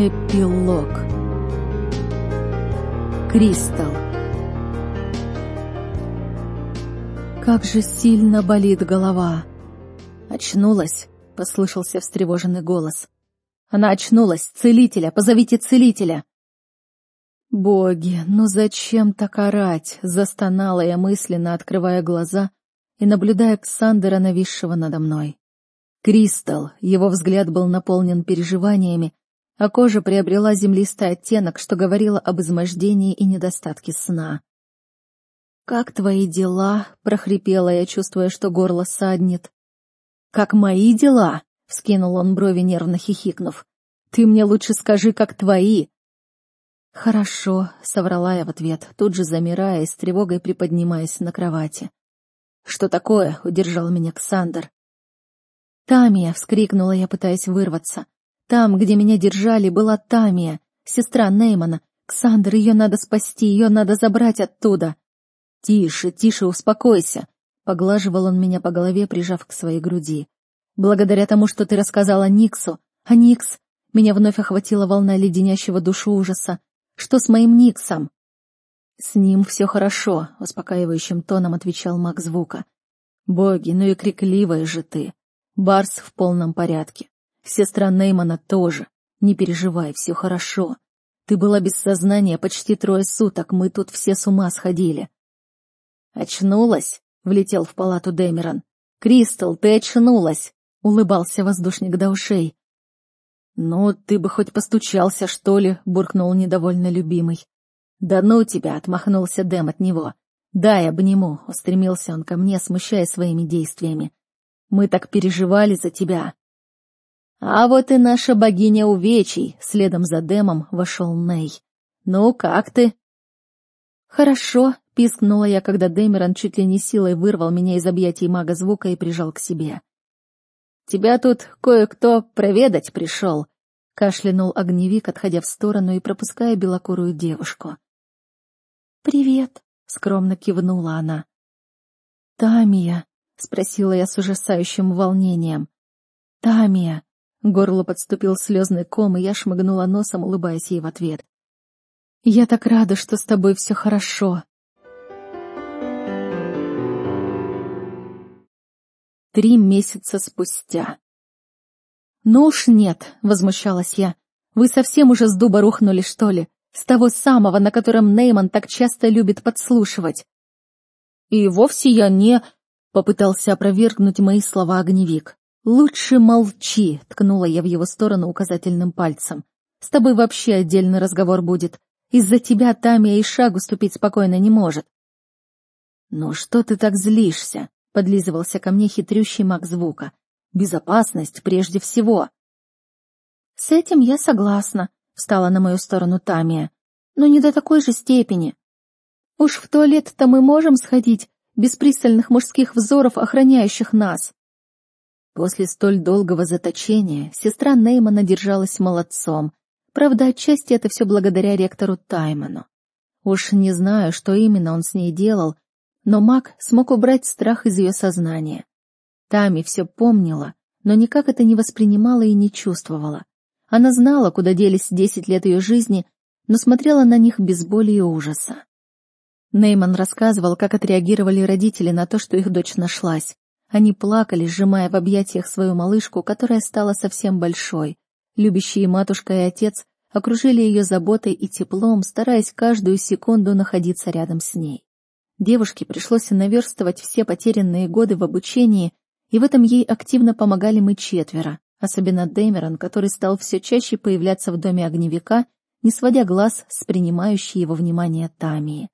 Эпилог Кристалл Как же сильно болит голова. Очнулась, послышался встревоженный голос. Она очнулась. Целителя, позовите целителя. Боги, ну зачем так орать? Застонала я мысленно, открывая глаза и наблюдая Ксандера, нависшего надо мной. Кристалл, его взгляд был наполнен переживаниями, а кожа приобрела землистый оттенок, что говорило об измождении и недостатке сна. «Как твои дела?» — прохрипела я, чувствуя, что горло саднет. «Как мои дела?» — вскинул он брови, нервно хихикнув. «Ты мне лучше скажи, как твои!» «Хорошо», — соврала я в ответ, тут же замирая и с тревогой приподнимаясь на кровати. «Что такое?» — удержал меня Ксандр. «Тамия!» — вскрикнула я, пытаясь вырваться. «Там, где меня держали, была Тамия, сестра Неймана. Ксандр, ее надо спасти, ее надо забрать оттуда!» «Тише, тише, успокойся!» — поглаживал он меня по голове, прижав к своей груди. «Благодаря тому, что ты рассказала Никсу, а Никс...» Меня вновь охватила волна леденящего душу ужаса. «Что с моим Никсом?» «С ним все хорошо», — успокаивающим тоном отвечал маг звука. «Боги, ну и крикливая же ты. Барс в полном порядке. Сестра Неймана тоже. Не переживай, все хорошо. Ты была без сознания почти трое суток, мы тут все с ума сходили. «Очнулась?» — влетел в палату Дэмерон. «Кристал, ты очнулась!» — улыбался воздушник до ушей. «Ну, ты бы хоть постучался, что ли?» — буркнул недовольно любимый. «Да ну тебя!» — отмахнулся Дэм от него. «Дай обниму!» — устремился он ко мне, смущая своими действиями. «Мы так переживали за тебя!» «А вот и наша богиня увечий!» — следом за Дэмом вошел Ней. «Ну, как ты?» «Хорошо», — пискнула я, когда Дэмерон чуть ли не силой вырвал меня из объятий мага звука и прижал к себе. «Тебя тут кое-кто проведать пришел», — кашлянул огневик, отходя в сторону и пропуская белокурую девушку. «Привет», — скромно кивнула она. «Тамия», — спросила я с ужасающим волнением. «Тамия», — горло подступил слезный ком, и я шмыгнула носом, улыбаясь ей в ответ. Я так рада, что с тобой все хорошо. Три месяца спустя. «Ну уж нет», — возмущалась я. «Вы совсем уже с дуба рухнули, что ли? С того самого, на котором Нейман так часто любит подслушивать». «И вовсе я не...» — попытался опровергнуть мои слова огневик. «Лучше молчи», — ткнула я в его сторону указательным пальцем. «С тобой вообще отдельный разговор будет. Из-за тебя Тамия и шагу ступить спокойно не может. «Ну что ты так злишься?» — подлизывался ко мне хитрющий маг звука. «Безопасность прежде всего». «С этим я согласна», — встала на мою сторону Тамия. «Но не до такой же степени. Уж в туалет-то мы можем сходить, без пристальных мужских взоров, охраняющих нас». После столь долгого заточения сестра Неймана держалась молодцом, Правда, отчасти это все благодаря ректору Тайману. Уж не знаю, что именно он с ней делал, но маг смог убрать страх из ее сознания. Тами все помнила, но никак это не воспринимала и не чувствовала. Она знала, куда делись десять лет ее жизни, но смотрела на них без боли и ужаса. Нейман рассказывал, как отреагировали родители на то, что их дочь нашлась. Они плакали, сжимая в объятиях свою малышку, которая стала совсем большой. Любящие матушка и отец окружили ее заботой и теплом, стараясь каждую секунду находиться рядом с ней. Девушке пришлось наверстывать все потерянные годы в обучении, и в этом ей активно помогали мы четверо, особенно Дэмерон, который стал все чаще появляться в доме огневика, не сводя глаз с принимающей его внимание Тамии.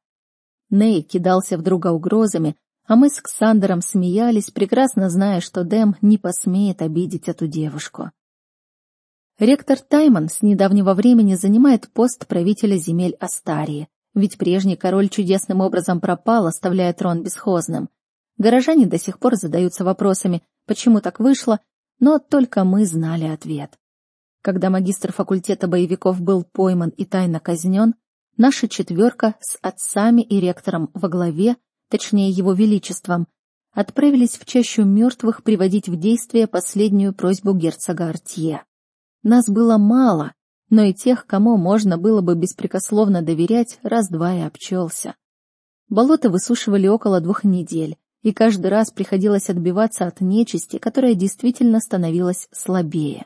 Ней кидался в друга угрозами, а мы с Ксандером смеялись, прекрасно зная, что Дэм не посмеет обидеть эту девушку. Ректор Тайман с недавнего времени занимает пост правителя земель Астарии, ведь прежний король чудесным образом пропал, оставляя трон бесхозным. Горожане до сих пор задаются вопросами, почему так вышло, но только мы знали ответ. Когда магистр факультета боевиков был пойман и тайно казнен, наша четверка с отцами и ректором во главе, точнее его величеством, отправились в чащу мертвых приводить в действие последнюю просьбу герцога Артье. Нас было мало, но и тех, кому можно было бы беспрекословно доверять, раз-два и обчелся. Болото высушивали около двух недель, и каждый раз приходилось отбиваться от нечисти, которая действительно становилась слабее.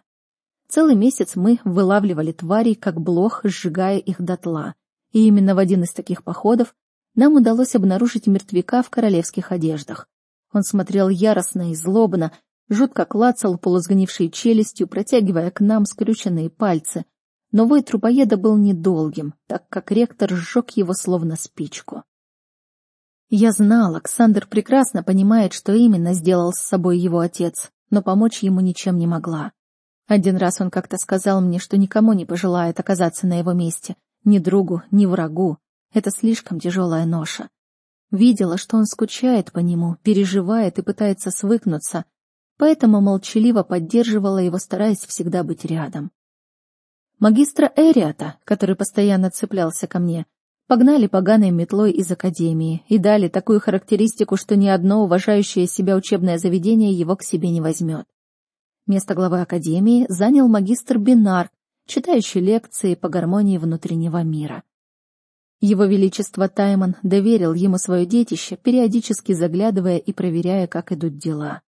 Целый месяц мы вылавливали тварей, как блох, сжигая их дотла. И именно в один из таких походов нам удалось обнаружить мертвяка в королевских одеждах. Он смотрел яростно и злобно, жутко клацал полусгнившей челюстью, протягивая к нам скрюченные пальцы. Но вой трупоеда был недолгим, так как ректор сжег его словно спичку. Я знал, Александр прекрасно понимает, что именно сделал с собой его отец, но помочь ему ничем не могла. Один раз он как-то сказал мне, что никому не пожелает оказаться на его месте, ни другу, ни врагу. Это слишком тяжелая ноша. Видела, что он скучает по нему, переживает и пытается свыкнуться, поэтому молчаливо поддерживала его, стараясь всегда быть рядом. Магистра Эриата, который постоянно цеплялся ко мне, Погнали поганой метлой из академии и дали такую характеристику, что ни одно уважающее себя учебное заведение его к себе не возьмет. Место главы академии занял магистр Бинар, читающий лекции по гармонии внутреннего мира. Его Величество Таймон доверил ему свое детище, периодически заглядывая и проверяя, как идут дела.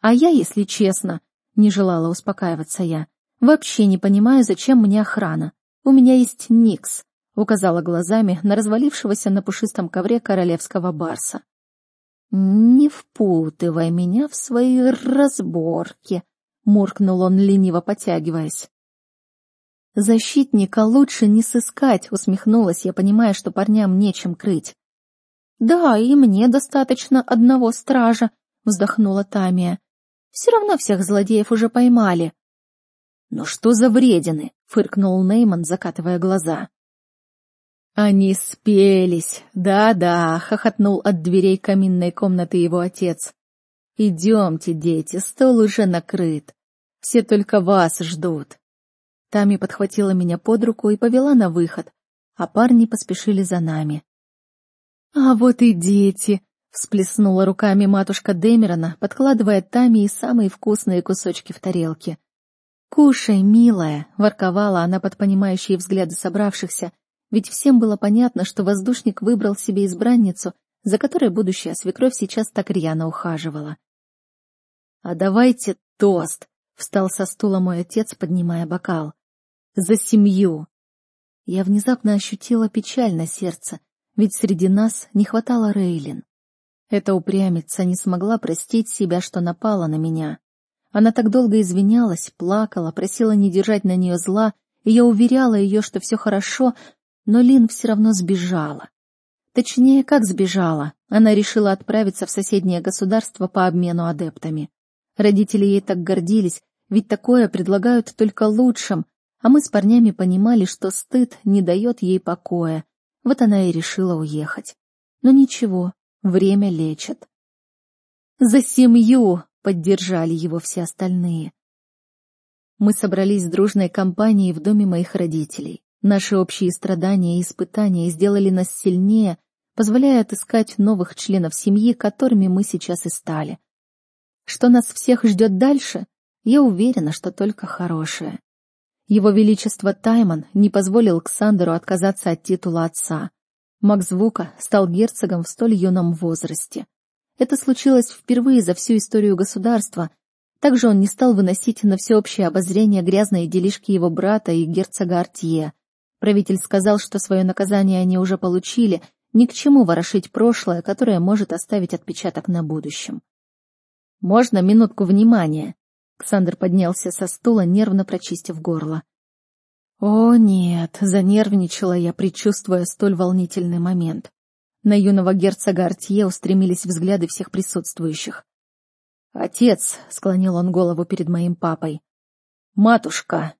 А я, если честно, не желала успокаиваться я, вообще не понимаю, зачем мне охрана. У меня есть Никс, указала глазами на развалившегося на пушистом ковре королевского барса. «Не впутывай меня в свои разборки», — муркнул он, лениво потягиваясь. «Защитника лучше не сыскать», — усмехнулась я, понимая, что парням нечем крыть. «Да, и мне достаточно одного стража», — вздохнула Тамия. «Все равно всех злодеев уже поймали». «Ну что за вредины?» — фыркнул Нейман, закатывая глаза. Они спелись. Да-да, хохотнул от дверей каминной комнаты его отец. Идемте, дети, стол уже накрыт. Все только вас ждут. Тами подхватила меня под руку и повела на выход, а парни поспешили за нами. А вот и дети, всплеснула руками матушка Демерона, подкладывая Тами и самые вкусные кусочки в тарелке. «Кушай, милая!» — ворковала она под понимающие взгляды собравшихся, ведь всем было понятно, что воздушник выбрал себе избранницу, за которой будущая свекровь сейчас так рьяно ухаживала. «А давайте тост!» — встал со стула мой отец, поднимая бокал. «За семью!» Я внезапно ощутила печаль на сердце, ведь среди нас не хватало Рейлин. Эта упрямица не смогла простить себя, что напала на меня. Она так долго извинялась, плакала, просила не держать на нее зла, и я уверяла ее, что все хорошо, но Лин все равно сбежала. Точнее, как сбежала, она решила отправиться в соседнее государство по обмену адептами. Родители ей так гордились, ведь такое предлагают только лучшим, а мы с парнями понимали, что стыд не дает ей покоя. Вот она и решила уехать. Но ничего, время лечит. «За семью!» — поддержали его все остальные. Мы собрались с дружной компанией в доме моих родителей. Наши общие страдания и испытания сделали нас сильнее, позволяя отыскать новых членов семьи, которыми мы сейчас и стали. Что нас всех ждет дальше, я уверена, что только хорошее. Его Величество Таймон не позволил Ксандеру отказаться от титула отца. Макс Вука стал герцогом в столь юном возрасте. Это случилось впервые за всю историю государства. Также он не стал выносить на всеобщее обозрение грязные делишки его брата и герцога Артье. Правитель сказал, что свое наказание они уже получили, ни к чему ворошить прошлое, которое может оставить отпечаток на будущем. «Можно минутку внимания?» Ксандр поднялся со стула, нервно прочистив горло. «О, нет!» — занервничала я, предчувствуя столь волнительный момент. На юного герцога Артье устремились взгляды всех присутствующих. «Отец!» — склонил он голову перед моим папой. «Матушка!»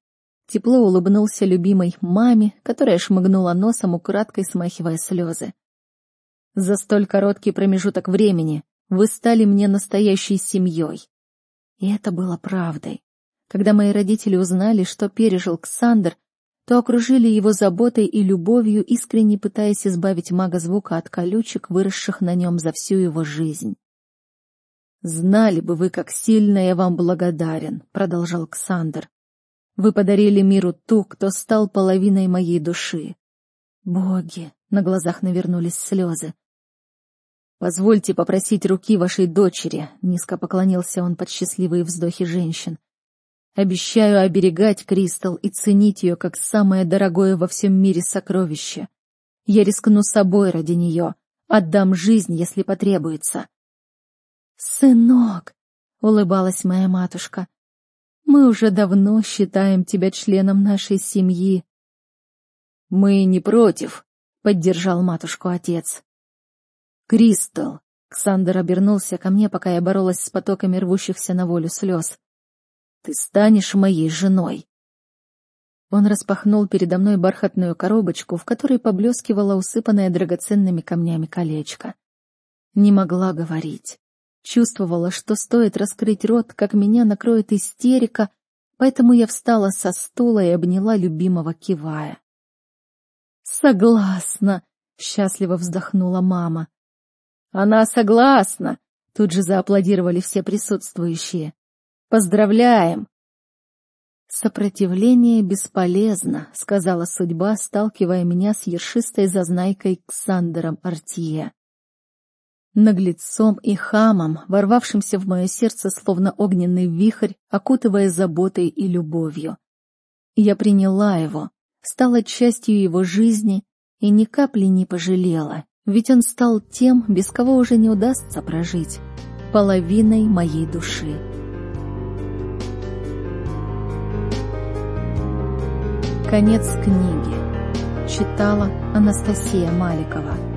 Тепло улыбнулся любимой маме, которая шмыгнула носом, украдкой смахивая слезы. «За столь короткий промежуток времени вы стали мне настоящей семьей». И это было правдой. Когда мои родители узнали, что пережил Ксандр, то окружили его заботой и любовью, искренне пытаясь избавить мага звука от колючек, выросших на нем за всю его жизнь. «Знали бы вы, как сильно я вам благодарен», — продолжал Ксандр. Вы подарили миру ту, кто стал половиной моей души. Боги, на глазах навернулись слезы. «Позвольте попросить руки вашей дочери», — низко поклонился он под счастливые вздохи женщин. «Обещаю оберегать Кристал и ценить ее как самое дорогое во всем мире сокровище. Я рискну собой ради нее, отдам жизнь, если потребуется». «Сынок», — улыбалась моя матушка, — «мы уже давно считаем тебя членом нашей семьи». «Мы не против», — поддержал матушку отец. «Кристал!» — Ксандер обернулся ко мне, пока я боролась с потоками рвущихся на волю слез. «Ты станешь моей женой!» Он распахнул передо мной бархатную коробочку, в которой поблескивало усыпанное драгоценными камнями колечко. Не могла говорить. Чувствовала, что стоит раскрыть рот, как меня накроет истерика, поэтому я встала со стула и обняла любимого кивая. «Согласна!» — счастливо вздохнула мама. «Она согласна!» — тут же зааплодировали все присутствующие. «Поздравляем!» «Сопротивление бесполезно», — сказала судьба, сталкивая меня с ершистой зазнайкой Ксандером Артия. Наглецом и хамом, ворвавшимся в мое сердце словно огненный вихрь, окутывая заботой и любовью. Я приняла его, стала частью его жизни и ни капли не пожалела, ведь он стал тем, без кого уже не удастся прожить, половиной моей души. Конец книги. Читала Анастасия Маликова.